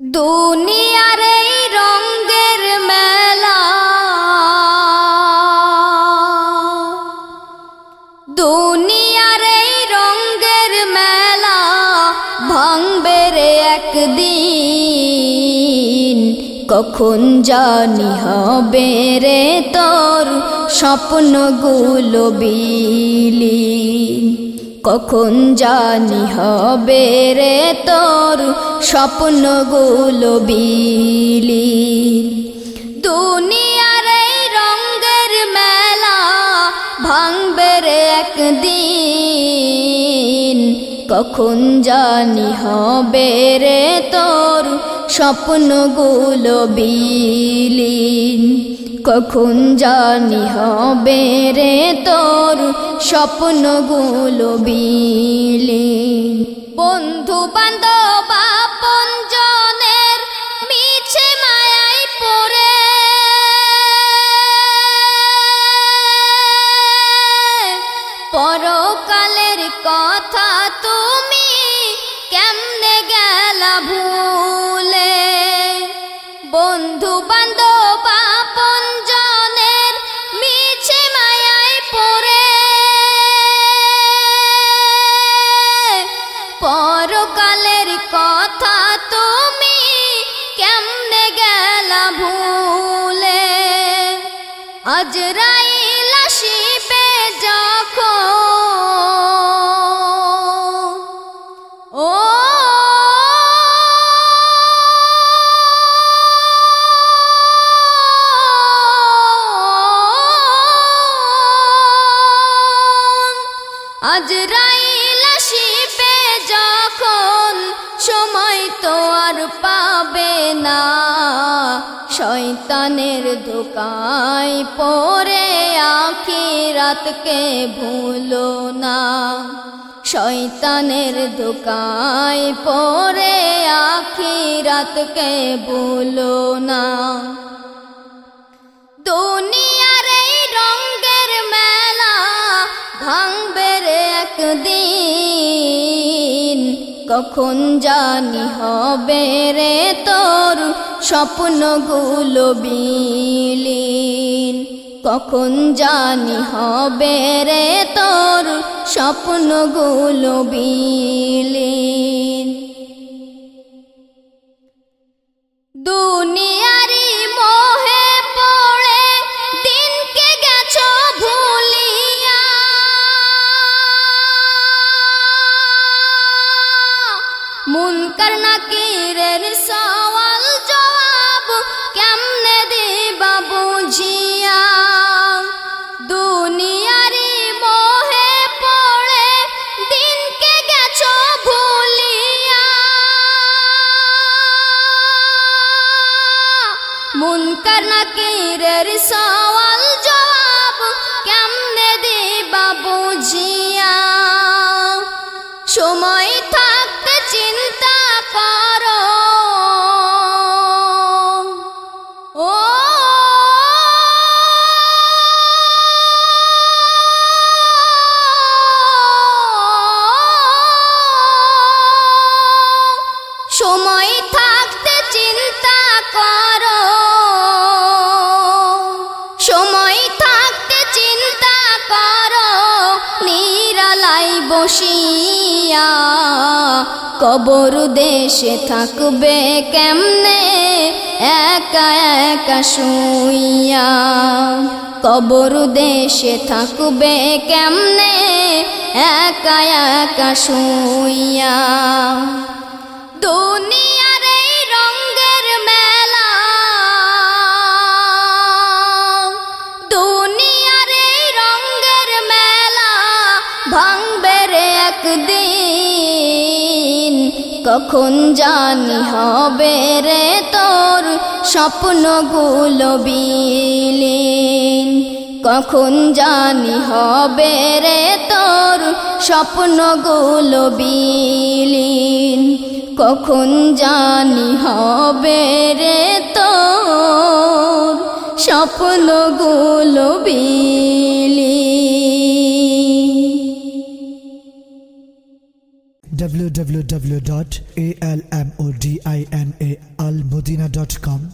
দুনিয়ার এই রঙ্গের মেলা। দুনিয়ার এই রঙ্গের মেলা ভাঙবে রে একদিন। কখন জানি হবে রে তোর স্বপ্নগুলো বিলি কখন জানি হবে রে তোর স্বপ্নগুলো বিলি। দুনিয়ার এই রঙ্গের মেলা ভাঙবে রে একদিন। কখন জানি হবে রে তোর স্বপ্নগুলো বিলীন কখন জানি হবে রে তোর স্বপ্নগুলো বিলীন বন্ধু বান্ধব পড়ে। পরকালের কথা তুমি কথা তুমি কেমনে গেলা ভুলে? আজরাইল আসিবে যখন। ও আজরাইল সময় তো আর পাবে না। শয়তানের ধোকায় পরে আখিরাতকে ভুলো না। শয়তানের ধোকায় পরে আখিরাতকে ভুলো না। দুনিয়ার এই রঙ্গের মেলা ভাঙবে একদিন। কখন জানি হবে রে তোর স্বপ্নগুলো বিলীন? কখন জানি হবে রে তোর স্বপ্নগুলো বিলীন? দুনিয়ারি মুনকার নাকিরের সওয়াল জবাব। কেমনে দিবা বুঝিয়া? দুনিয়ারি মোহে পড়ে, দিনকে গেছো ভুলিয়া। মুনকার নাকিরের সওয়াল জবাব। কেমনে দিবা বুঝিয়া? সময় থাকতে চিন্তা করো বসিয়া কবর দেশে থাকবে কেমনে? একা একা শুইয়া কবর দেশে থাকবে কেমনে? একা একা শুইয়া। দুনিয়ার ভাঙবে একদিন, কখন জানি হবে রে তোর স্বপ্নগুলো বিলীন। কখন জানি হবে রে তোর স্বপ্নগুলো বিলীন। কখন জানি হবে রে তোর স্বপ্নগুলো বিলীন। www.almodinaalmodina.com